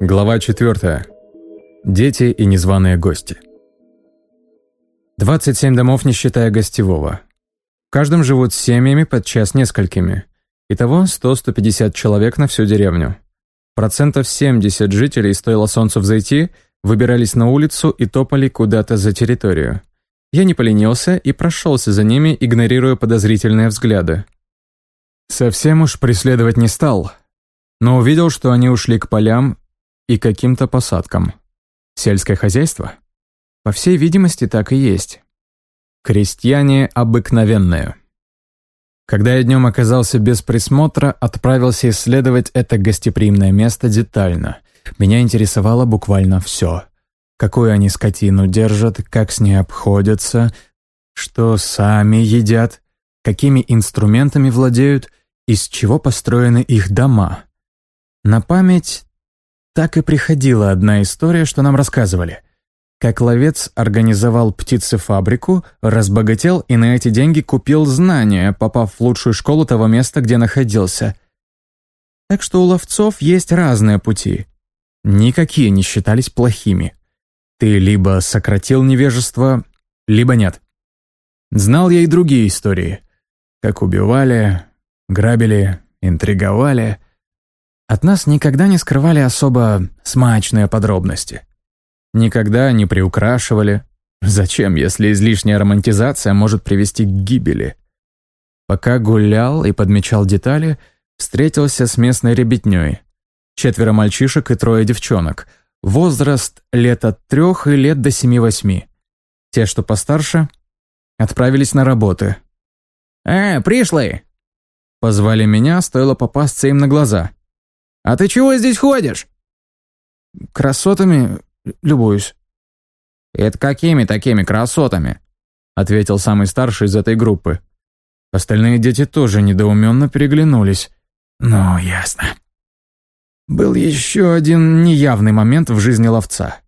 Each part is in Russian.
Глава 4. Дети и незваные гости. 27 домов, не считая гостевого. В каждом живут семьями, подчас несколькими. Итого 100-150 человек на всю деревню. Процентов 70 жителей, стоило солнцу взойти, выбирались на улицу и топали куда-то за территорию. Я не поленился и прошелся за ними, игнорируя подозрительные взгляды. Совсем уж преследовать не стал, но увидел, что они ушли к полям и каким-то посадкам. Сельское хозяйство? По всей видимости, так и есть. Крестьяне обыкновенные. Когда я днем оказался без присмотра, отправился исследовать это гостеприимное место детально. Меня интересовало буквально все. Какую они скотину держат, как с ней обходятся, что сами едят, какими инструментами владеют, из чего построены их дома. На память так и приходила одна история, что нам рассказывали. Как ловец организовал птицефабрику, разбогател и на эти деньги купил знания, попав в лучшую школу того места, где находился. Так что у ловцов есть разные пути. Никакие не считались плохими. Ты либо сократил невежество, либо нет. Знал я и другие истории. Как убивали, грабили, интриговали. От нас никогда не скрывали особо смачные подробности. Никогда не приукрашивали. Зачем, если излишняя романтизация может привести к гибели? Пока гулял и подмечал детали, встретился с местной ребятней. Четверо мальчишек и трое девчонок. Возраст лет от трех и лет до семи-восьми. Те, что постарше, отправились на работы. «Э, пришлые!» Позвали меня, стоило попасться им на глаза. «А ты чего здесь ходишь?» «Красотами любуюсь». «Это какими такими красотами?» ответил самый старший из этой группы. Остальные дети тоже недоуменно переглянулись. «Ну, ясно». Был еще один неявный момент в жизни ловца.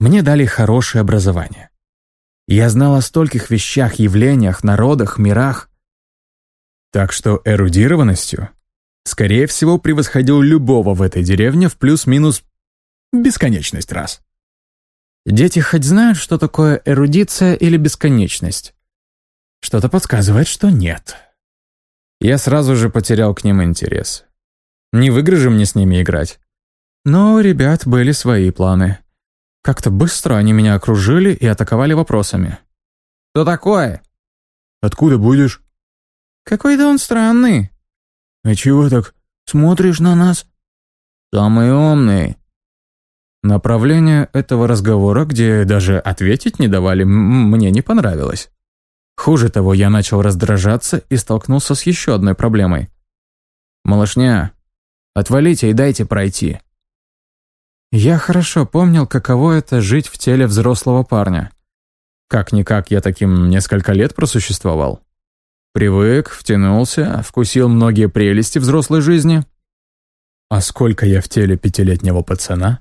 Мне дали хорошее образование. Я знал о стольких вещах, явлениях, народах, мирах. Так что эрудированностью скорее всего, превосходил любого в этой деревне в плюс-минус бесконечность раз. Дети хоть знают, что такое эрудиция или бесконечность? Что-то подсказывает, что нет. Я сразу же потерял к ним интерес. Не в игры же мне с ними играть. Но у ребят были свои планы. Как-то быстро они меня окружили и атаковали вопросами. «Что такое?» «Откуда будешь?» «Какой-то он странный. «А чего так смотришь на нас?» «Самый умный». Направление этого разговора, где даже ответить не давали, мне не понравилось. Хуже того, я начал раздражаться и столкнулся с еще одной проблемой. «Малышня, отвалите и дайте пройти». Я хорошо помнил, каково это жить в теле взрослого парня. Как-никак я таким несколько лет просуществовал. Привык, втянулся, вкусил многие прелести взрослой жизни. А сколько я в теле пятилетнего пацана?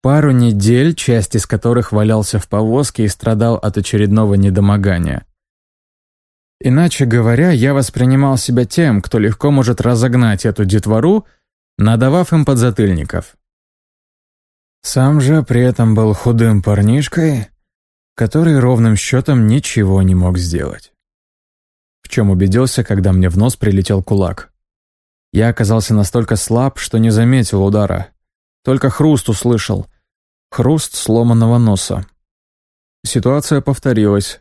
Пару недель, часть из которых валялся в повозке и страдал от очередного недомогания. Иначе говоря, я воспринимал себя тем, кто легко может разогнать эту детвору, надавав им подзатыльников. Сам же при этом был худым парнишкой, который ровным счетом ничего не мог сделать в чем убедился, когда мне в нос прилетел кулак. Я оказался настолько слаб, что не заметил удара. Только хруст услышал. Хруст сломанного носа. Ситуация повторилась.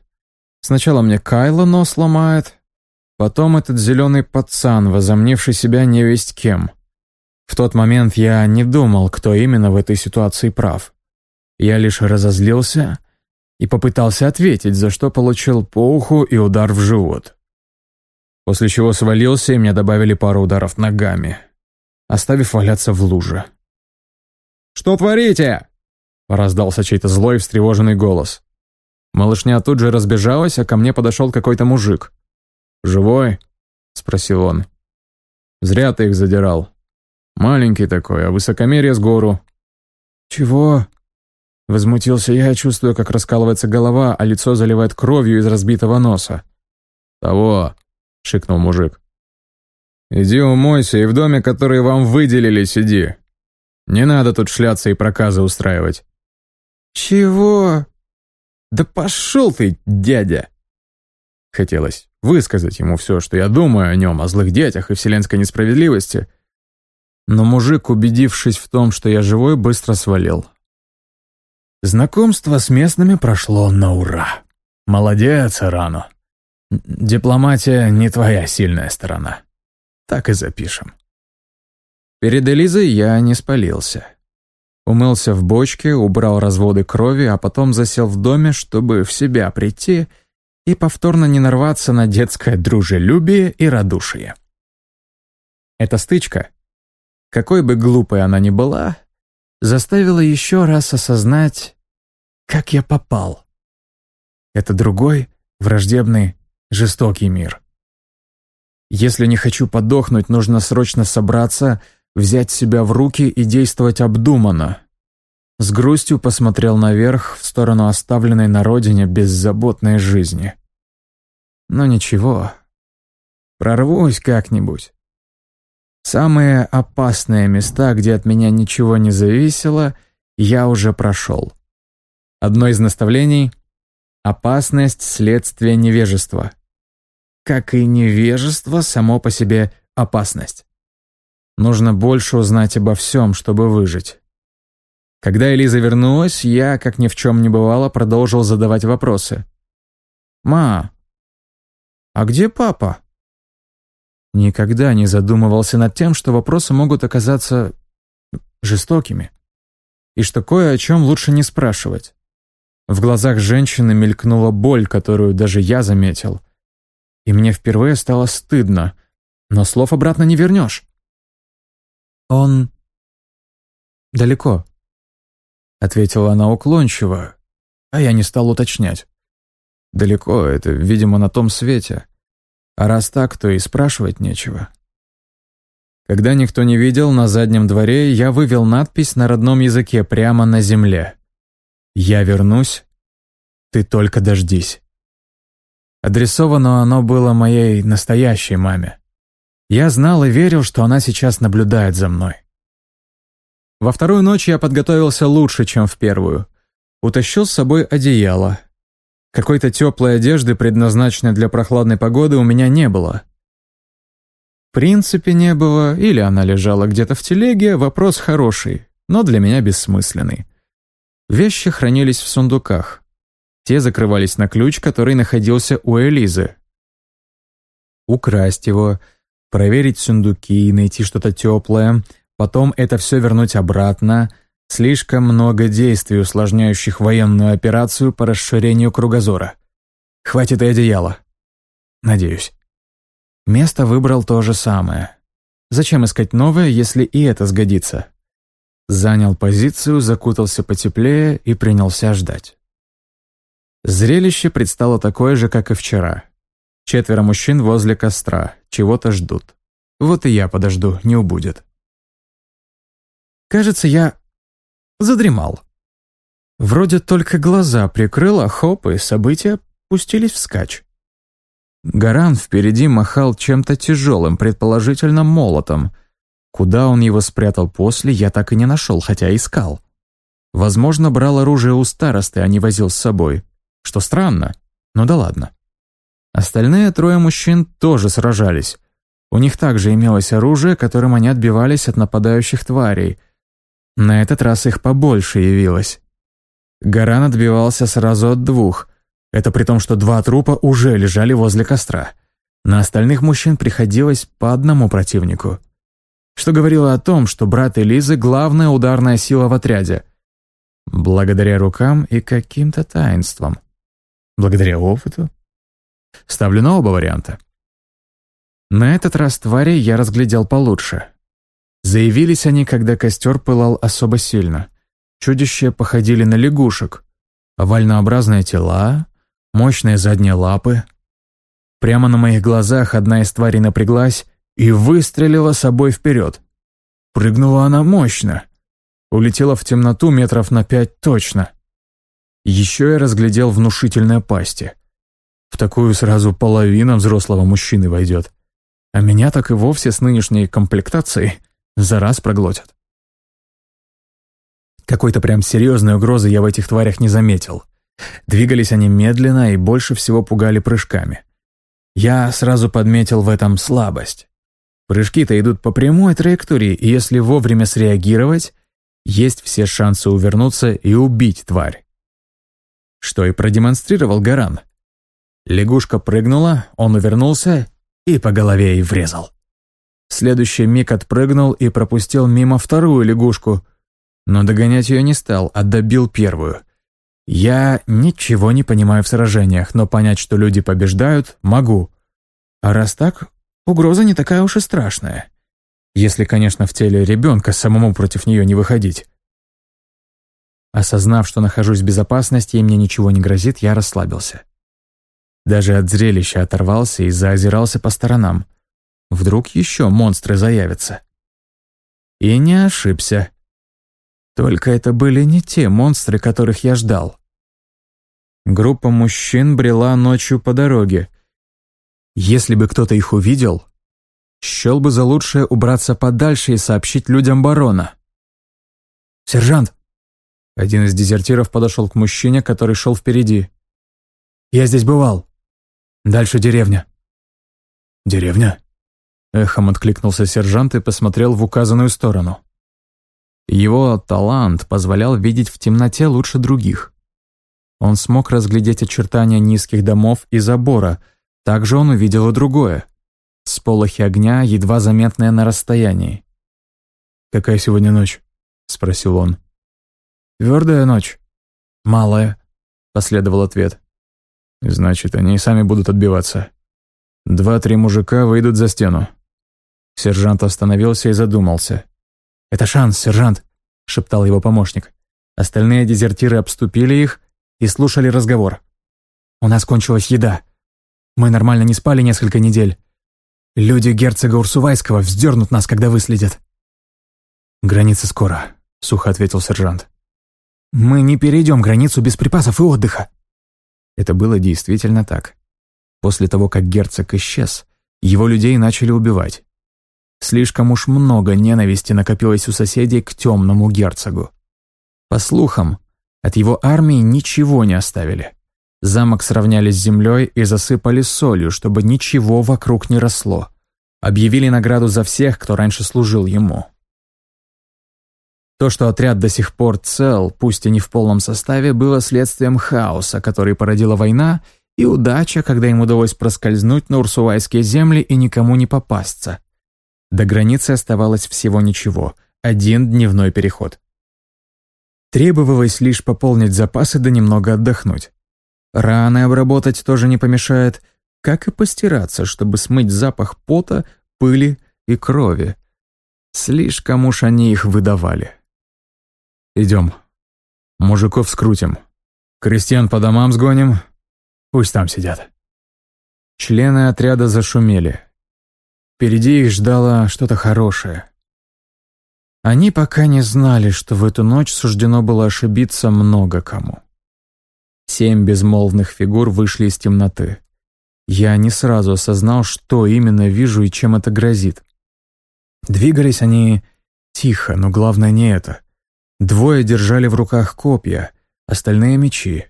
Сначала мне Кайла нос ломает, потом этот зеленый пацан, возомнивший себя невесть кем. В тот момент я не думал, кто именно в этой ситуации прав. Я лишь разозлился и попытался ответить, за что получил по уху и удар в живот после чего свалился, и мне добавили пару ударов ногами, оставив валяться в луже. «Что творите?» — раздался чей-то злой встревоженный голос. Малышня тут же разбежалась, а ко мне подошел какой-то мужик. «Живой?» — спросил он. «Зря ты их задирал. Маленький такой, а высокомерие с гору». «Чего?» Возмутился я, чувствуя, как раскалывается голова, а лицо заливает кровью из разбитого носа. «Того. — шикнул мужик. «Иди умойся и в доме, который вам выделили, сиди». Не надо тут шляться и проказы устраивать». «Чего?» «Да пошел ты, дядя!» Хотелось высказать ему все, что я думаю о нем, о злых детях и вселенской несправедливости. Но мужик, убедившись в том, что я живой, быстро свалил. Знакомство с местными прошло на ура. Молодец, Рану. Дипломатия не твоя сильная сторона. Так и запишем. Перед Элизой я не спалился. Умылся в бочке, убрал разводы крови, а потом засел в доме, чтобы в себя прийти и повторно не нарваться на детское дружелюбие и радушие. Эта стычка, какой бы глупой она ни была, заставила еще раз осознать, как я попал. Это другой, враждебный, жестокий мир. Если не хочу подохнуть, нужно срочно собраться — взять себя в руки и действовать обдуманно. С грустью посмотрел наверх, в сторону оставленной на родине беззаботной жизни. Но ничего, прорвусь как-нибудь. Самые опасные места, где от меня ничего не зависело, я уже прошел. Одно из наставлений — опасность следствия невежества. Как и невежество само по себе опасность. Нужно больше узнать обо всем, чтобы выжить. Когда Элиза вернулась, я, как ни в чем не бывало, продолжил задавать вопросы. «Ма, а где папа?» Никогда не задумывался над тем, что вопросы могут оказаться жестокими. И что кое о чем лучше не спрашивать. В глазах женщины мелькнула боль, которую даже я заметил. И мне впервые стало стыдно, но слов обратно не вернешь. «Он далеко», — ответила она уклончиво, а я не стал уточнять. «Далеко — это, видимо, на том свете. А раз так, то и спрашивать нечего». Когда никто не видел, на заднем дворе я вывел надпись на родном языке прямо на земле. «Я вернусь, ты только дождись». Адресовано оно было моей настоящей маме. Я знал и верил, что она сейчас наблюдает за мной. Во вторую ночь я подготовился лучше, чем в первую. Утащил с собой одеяло. Какой-то теплой одежды, предназначенной для прохладной погоды, у меня не было. В принципе, не было, или она лежала где-то в телеге, вопрос хороший, но для меня бессмысленный. Вещи хранились в сундуках. Те закрывались на ключ, который находился у Элизы. Украсть его — проверить сундуки, найти что-то теплое, потом это все вернуть обратно. Слишком много действий, усложняющих военную операцию по расширению кругозора. Хватит и одеяла. Надеюсь. Место выбрал то же самое. Зачем искать новое, если и это сгодится? Занял позицию, закутался потеплее и принялся ждать. Зрелище предстало такое же, как и вчера. Четверо мужчин возле костра, чего-то ждут. Вот и я подожду, не убудет. Кажется, я задремал. Вроде только глаза прикрыл, а хоп, и события пустились вскачь. Гаран впереди махал чем-то тяжелым, предположительно молотом. Куда он его спрятал после, я так и не нашел, хотя искал. Возможно, брал оружие у старосты, а не возил с собой. Что странно, но да ладно. Остальные трое мужчин тоже сражались. У них также имелось оружие, которым они отбивались от нападающих тварей. На этот раз их побольше явилось. Гаран отбивался сразу от двух. Это при том, что два трупа уже лежали возле костра. На остальных мужчин приходилось по одному противнику. Что говорило о том, что брат Элизы — главная ударная сила в отряде. Благодаря рукам и каким-то таинствам. Благодаря опыту Ставлю на оба варианта. На этот раз твари я разглядел получше. Заявились они, когда костер пылал особо сильно. Чудища походили на лягушек. Овальнообразные тела, мощные задние лапы. Прямо на моих глазах одна из тварей напряглась и выстрелила собой вперед. Прыгнула она мощно. Улетела в темноту метров на пять точно. Еще я разглядел внушительные пасти. В такую сразу половина взрослого мужчины войдет. А меня так и вовсе с нынешней комплектацией за раз проглотят. Какой-то прям серьезной угрозы я в этих тварях не заметил. Двигались они медленно и больше всего пугали прыжками. Я сразу подметил в этом слабость. Прыжки-то идут по прямой траектории, и если вовремя среагировать, есть все шансы увернуться и убить тварь. Что и продемонстрировал Гаран. Лягушка прыгнула, он увернулся и по голове ей врезал. Следующий миг отпрыгнул и пропустил мимо вторую лягушку, но догонять ее не стал, а добил первую. Я ничего не понимаю в сражениях, но понять, что люди побеждают, могу. А раз так, угроза не такая уж и страшная. Если, конечно, в теле ребенка самому против нее не выходить. Осознав, что нахожусь в безопасности и мне ничего не грозит, я расслабился. Даже от зрелища оторвался и заозирался по сторонам. Вдруг еще монстры заявятся. И не ошибся. Только это были не те монстры, которых я ждал. Группа мужчин брела ночью по дороге. Если бы кто-то их увидел, счел бы за лучшее убраться подальше и сообщить людям барона. «Сержант!» Один из дезертиров подошел к мужчине, который шел впереди. «Я здесь бывал. Дальше деревня». «Деревня?» Эхом откликнулся сержант и посмотрел в указанную сторону. Его талант позволял видеть в темноте лучше других. Он смог разглядеть очертания низких домов и забора, также он увидел и другое. Сполохи огня, едва заметные на расстоянии. «Какая сегодня ночь?» — спросил он. «Твердая ночь. Малая», — последовал ответ. «Значит, они сами будут отбиваться. Два-три мужика выйдут за стену». Сержант остановился и задумался. «Это шанс, сержант», — шептал его помощник. Остальные дезертиры обступили их и слушали разговор. «У нас кончилась еда. Мы нормально не спали несколько недель. Люди герцога Урсувайского вздернут нас, когда выследят». «Граница скоро», — сухо ответил сержант. «Мы не перейдем границу без припасов и отдыха». Это было действительно так. После того, как герцог исчез, его людей начали убивать. Слишком уж много ненависти накопилось у соседей к темному герцогу. По слухам, от его армии ничего не оставили. Замок сравняли с землей и засыпали солью, чтобы ничего вокруг не росло. Объявили награду за всех, кто раньше служил ему. То, что отряд до сих пор цел, пусть и не в полном составе, было следствием хаоса, который породила война, и удача, когда им удалось проскользнуть на урсувайские земли и никому не попасться. До границы оставалось всего ничего, один дневной переход. Требовалось лишь пополнить запасы да немного отдохнуть. Раны обработать тоже не помешает, как и постираться, чтобы смыть запах пота, пыли и крови. Слишком уж они их выдавали. «Идем. Мужиков скрутим. Крестьян по домам сгоним. Пусть там сидят». Члены отряда зашумели. Впереди их ждало что-то хорошее. Они пока не знали, что в эту ночь суждено было ошибиться много кому. Семь безмолвных фигур вышли из темноты. Я не сразу осознал, что именно вижу и чем это грозит. Двигались они тихо, но главное не это. Двое держали в руках копья, остальные — мечи.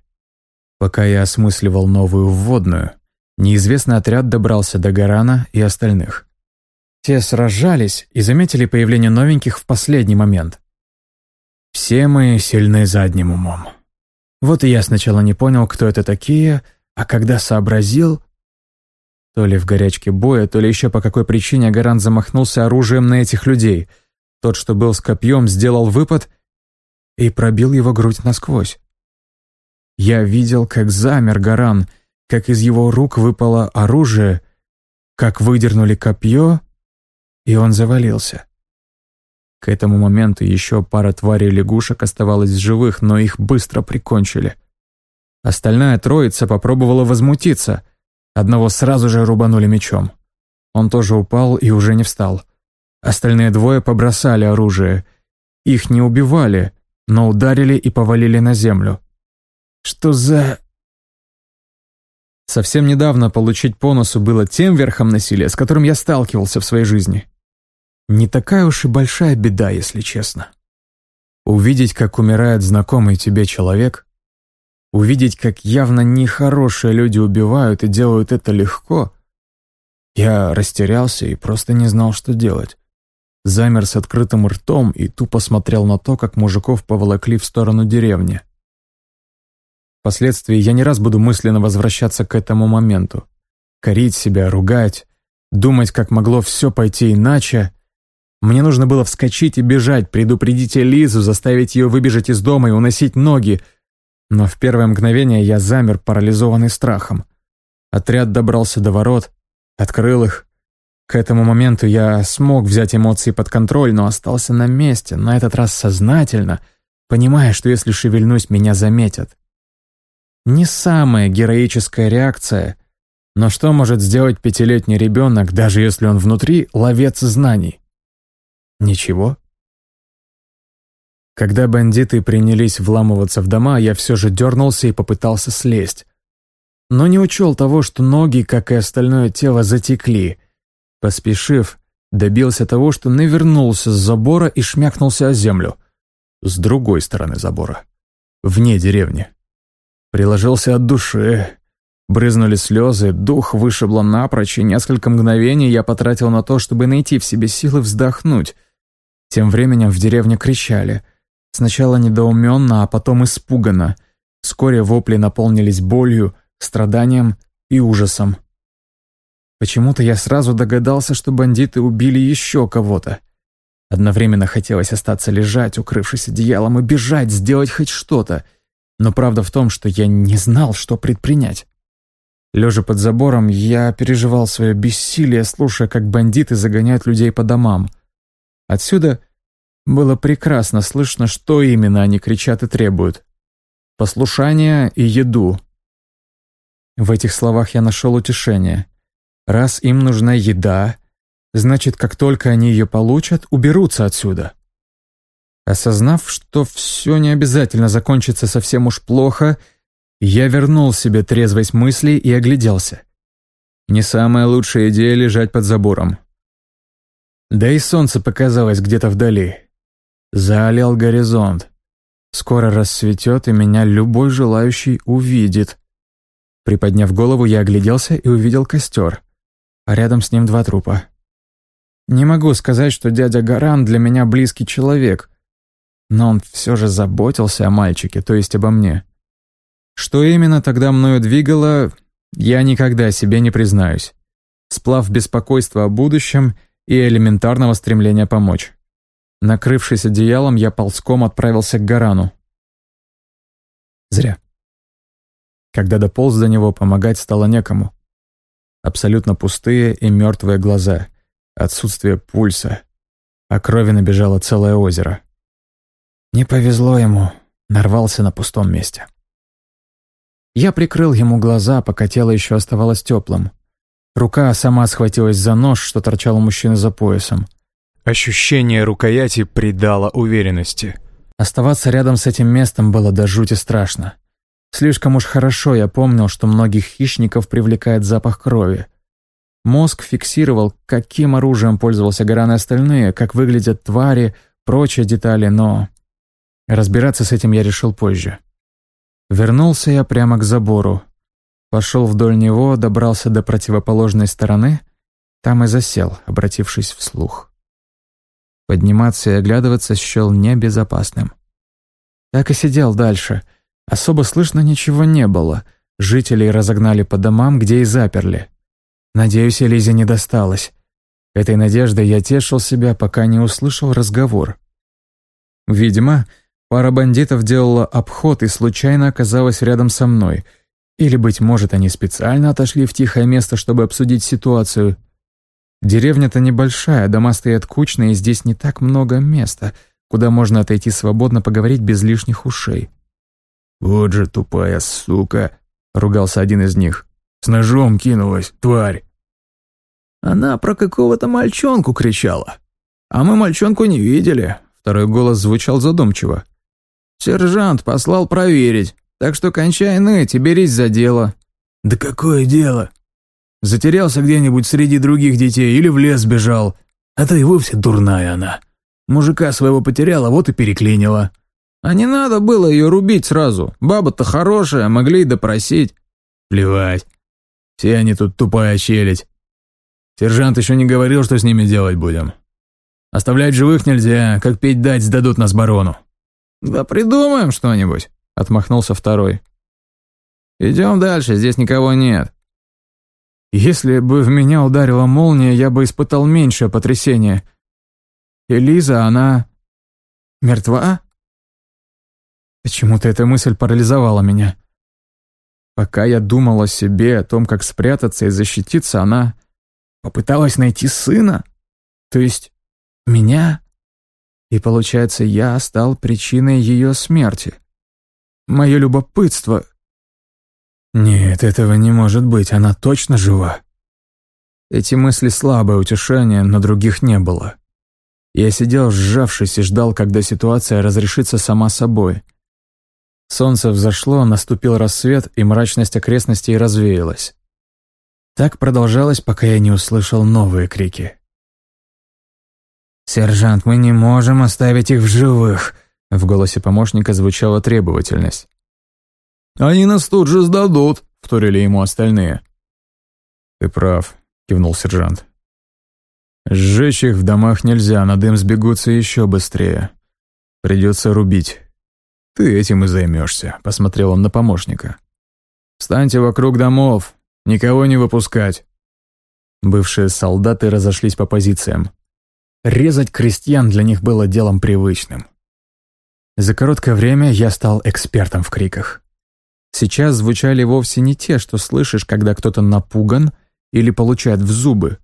Пока я осмысливал новую вводную, неизвестный отряд добрался до Гарана и остальных. Те сражались и заметили появление новеньких в последний момент. Все мы сильны задним умом. Вот и я сначала не понял, кто это такие, а когда сообразил... То ли в горячке боя, то ли еще по какой причине Гаран замахнулся оружием на этих людей. Тот, что был с копьем, сделал выпад и пробил его грудь насквозь. Я видел, как замер Гаран, как из его рук выпало оружие, как выдернули копье — и он завалился. К этому моменту еще пара тварей лягушек оставалась живых, но их быстро прикончили. Остальная троица попробовала возмутиться. Одного сразу же рубанули мечом. Он тоже упал и уже не встал. Остальные двое побросали оружие. Их не убивали, но ударили и повалили на землю. Что за... Совсем недавно получить по носу было тем верхом насилия, с которым я сталкивался в своей жизни. Не такая уж и большая беда, если честно. Увидеть, как умирает знакомый тебе человек, увидеть, как явно нехорошие люди убивают и делают это легко, я растерялся и просто не знал, что делать. Замер с открытым ртом и тупо смотрел на то, как мужиков поволокли в сторону деревни. Впоследствии я не раз буду мысленно возвращаться к этому моменту. Корить себя, ругать, думать, как могло все пойти иначе. Мне нужно было вскочить и бежать, предупредить Элизу, заставить ее выбежать из дома и уносить ноги. Но в первое мгновение я замер, парализованный страхом. Отряд добрался до ворот, открыл их. К этому моменту я смог взять эмоции под контроль, но остался на месте, на этот раз сознательно, понимая, что если шевельнусь, меня заметят. Не самая героическая реакция, но что может сделать пятилетний ребенок, даже если он внутри ловец знаний? Ничего. Когда бандиты принялись вламываться в дома, я все же дернулся и попытался слезть но не учел того, что ноги, как и остальное тело, затекли. Поспешив, добился того, что навернулся с забора и шмякнулся о землю. С другой стороны забора. Вне деревни. Приложился от души. Брызнули слезы, дух вышибло напрочь, и несколько мгновений я потратил на то, чтобы найти в себе силы вздохнуть. Тем временем в деревне кричали. Сначала недоуменно, а потом испуганно. Вскоре вопли наполнились болью, страданием и ужасом. Почему-то я сразу догадался, что бандиты убили еще кого-то. Одновременно хотелось остаться лежать, укрывшись одеялом, и бежать, сделать хоть что-то. Но правда в том, что я не знал, что предпринять. Лежа под забором, я переживал свое бессилие, слушая, как бандиты загоняют людей по домам. Отсюда было прекрасно слышно, что именно они кричат и требуют. Послушание и еду, в этих словах я нашел утешение. Раз им нужна еда, значит, как только они ее получат, уберутся отсюда. Осознав, что все не обязательно закончится совсем уж плохо, я вернул себе трезвость мыслей и огляделся. Не самая лучшая идея лежать под забором. Да и солнце показалось где-то вдали. Заолел горизонт. Скоро рассветет, и меня любой желающий увидит. Приподняв голову, я огляделся и увидел костер, а рядом с ним два трупа. Не могу сказать, что дядя Гаран для меня близкий человек, но он все же заботился о мальчике, то есть обо мне. Что именно тогда мною двигало, я никогда себе не признаюсь. Сплав беспокойства о будущем и элементарного стремления помочь. Накрывшись одеялом, я ползком отправился к Гарану. Зря. Когда дополз до него, помогать стало некому. Абсолютно пустые и мертвые глаза, отсутствие пульса, а крови набежало целое озеро. Не повезло ему, нарвался на пустом месте. Я прикрыл ему глаза, пока тело еще оставалось теплым. Рука сама схватилась за нож, что торчал у мужчины за поясом. Ощущение рукояти придало уверенности. Оставаться рядом с этим местом было до жути страшно. Слишком уж хорошо я помнил, что многих хищников привлекает запах крови. Мозг фиксировал, каким оружием пользовался Гаран и остальные, как выглядят твари, прочие детали, но... Разбираться с этим я решил позже. Вернулся я прямо к забору. Пошел вдоль него, добрался до противоположной стороны, там и засел, обратившись вслух. Подниматься и оглядываться счел небезопасным. Так и сидел дальше — Особо слышно ничего не было. Жителей разогнали по домам, где и заперли. Надеюсь, Элизе не досталось. Этой надеждой я тешил себя, пока не услышал разговор. Видимо, пара бандитов делала обход и случайно оказалась рядом со мной. Или, быть может, они специально отошли в тихое место, чтобы обсудить ситуацию. Деревня-то небольшая, дома стоят кучные, и здесь не так много места, куда можно отойти свободно поговорить без лишних ушей. «Вот же тупая сука!» — ругался один из них. «С ножом кинулась, тварь!» «Она про какого-то мальчонку кричала. А мы мальчонку не видели», — второй голос звучал задумчиво. «Сержант послал проверить, так что кончай ныть и берись за дело». «Да какое дело? Затерялся где-нибудь среди других детей или в лес бежал, а то и вовсе дурная она. Мужика своего потеряла, вот и переклинила». «А не надо было ее рубить сразу. Баба-то хорошая, могли и допросить». «Плевать. Все они тут тупая челядь. Сержант еще не говорил, что с ними делать будем. Оставлять живых нельзя, как петь дать сдадут нас барону». «Да придумаем что-нибудь», — отмахнулся второй. «Идем дальше, здесь никого нет». Если бы в меня ударила молния, я бы испытал меньшее потрясение. Элиза, она... мертва? Почему-то эта мысль парализовала меня. Пока я думал о себе, о том, как спрятаться и защититься, она попыталась найти сына. То есть меня? И получается, я стал причиной ее смерти. Мое любопытство... Нет, этого не может быть, она точно жива. Эти мысли слабое утешение, но других не было. Я сидел, сжавшись, и ждал, когда ситуация разрешится сама собой. Солнце взошло, наступил рассвет, и мрачность окрестностей развеялась. Так продолжалось, пока я не услышал новые крики. «Сержант, мы не можем оставить их в живых!» В голосе помощника звучала требовательность. «Они нас тут же сдадут», — вторили ему остальные. «Ты прав», — кивнул сержант. «Сжечь их в домах нельзя, на дым сбегутся еще быстрее. Придется рубить. Ты этим и займешься», — посмотрел он на помощника. «Встаньте вокруг домов, никого не выпускать». Бывшие солдаты разошлись по позициям. Резать крестьян для них было делом привычным. За короткое время я стал экспертом в криках. Сейчас звучали вовсе не те, что слышишь, когда кто-то напуган или получает в зубы.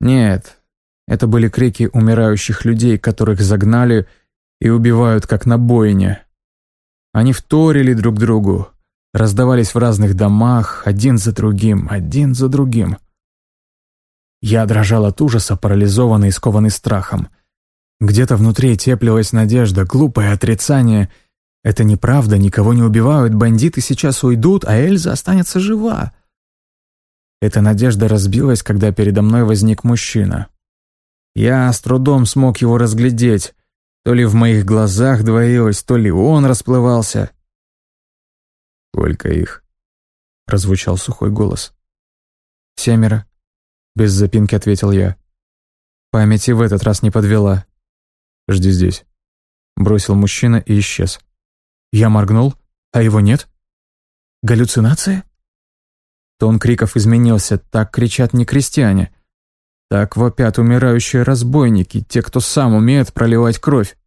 Нет, это были крики умирающих людей, которых загнали и убивают, как на бойне. Они вторили друг другу, раздавались в разных домах, один за другим, один за другим. Я дрожал от ужаса, парализованный и скованный страхом. Где-то внутри теплилась надежда, глупое отрицание. Это неправда, никого не убивают, бандиты сейчас уйдут, а Эльза останется жива. Эта надежда разбилась, когда передо мной возник мужчина. Я с трудом смог его разглядеть. То ли в моих глазах двоилось, то ли он расплывался. «Сколько их?» — прозвучал сухой голос. «Семеро», без запинки ответил я. Память и в этот раз не подвела. «Жди здесь», — бросил мужчина и исчез. Я моргнул, а его нет. Галлюцинация? Тон криков изменился, так кричат не крестьяне. Так вопят умирающие разбойники, те, кто сам умеет проливать кровь.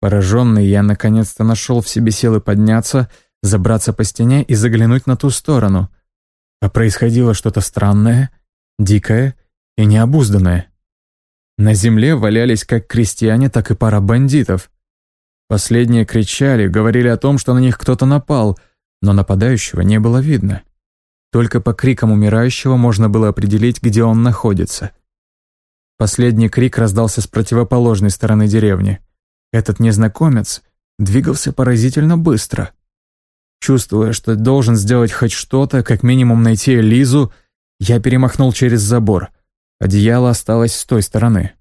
Пораженный, я наконец-то нашел в себе силы подняться, забраться по стене и заглянуть на ту сторону. А происходило что-то странное — дикая и необузданная. На земле валялись как крестьяне, так и пара бандитов. Последние кричали, говорили о том, что на них кто-то напал, но нападающего не было видно. Только по крикам умирающего можно было определить, где он находится. Последний крик раздался с противоположной стороны деревни. Этот незнакомец двигался поразительно быстро. Чувствуя, что должен сделать хоть что-то, как минимум найти Лизу, я перемахнул через забор. Одеяло осталось с той стороны.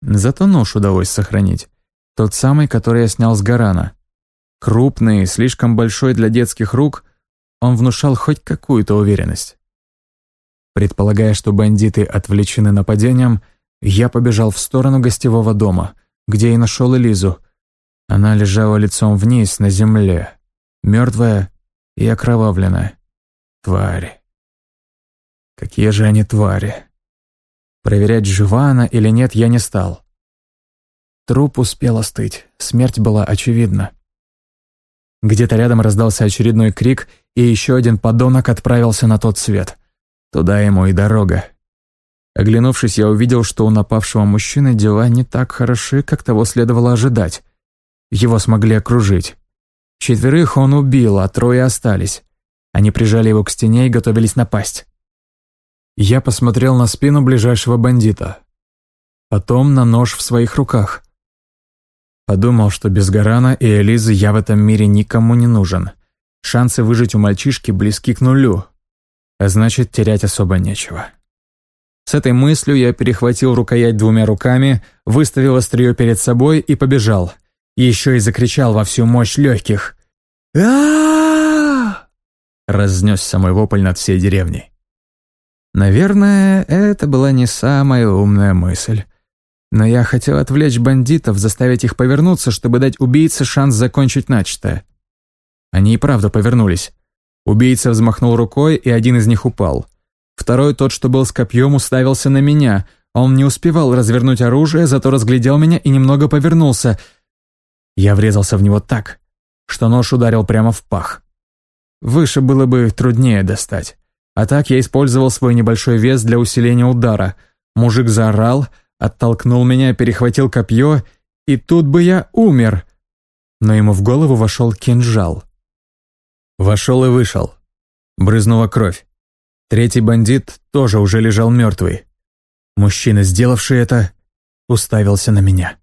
Зато нож удалось сохранить. Тот самый, который я снял с Гарана. Крупный, слишком большой для детских рук, он внушал хоть какую-то уверенность. Предполагая, что бандиты отвлечены нападением, я побежал в сторону гостевого дома, где и нашел Элизу. Она лежала лицом вниз на земле, мертвая и окровавленная. Тварь. Какие же они твари. Проверять, жива она или нет, я не стал. Труп успел остыть, смерть была очевидна. Где-то рядом раздался очередной крик, и еще один подонок отправился на тот свет. Туда ему и дорога. Оглянувшись, я увидел, что у напавшего мужчины дела не так хороши, как того следовало ожидать. Его смогли окружить. Четверых он убил, а трое остались. Они прижали его к стене и готовились напасть. Я посмотрел на спину ближайшего бандита. Потом на нож в своих руках. Подумал, что без Гарана и Элизы я в этом мире никому не нужен. Шансы выжить у мальчишки близки к нулю. А значит, терять особо нечего. С этой мыслью я перехватил рукоять двумя руками, выставил острие перед собой и побежал. Еще и закричал во всю мощь легких. а Разнесся мой вопль над всей деревней. Наверное, это была не самая умная мысль. Но я хотел отвлечь бандитов, заставить их повернуться, чтобы дать убийце шанс закончить начатое. Они и правда повернулись. Убийца взмахнул рукой, и один из них упал. Второй, тот, что был с копьем, уставился на меня. Он не успевал развернуть оружие, зато разглядел меня и немного повернулся. Я врезался в него так, что нож ударил прямо в пах. Выше было бы труднее достать. А так я использовал свой небольшой вес для усиления удара. Мужик заорал, оттолкнул меня, перехватил копье, и тут бы я умер. Но ему в голову вошел кинжал. Вошел и вышел. Брызнула кровь. Третий бандит тоже уже лежал мертвый. Мужчина, сделавший это, уставился на меня.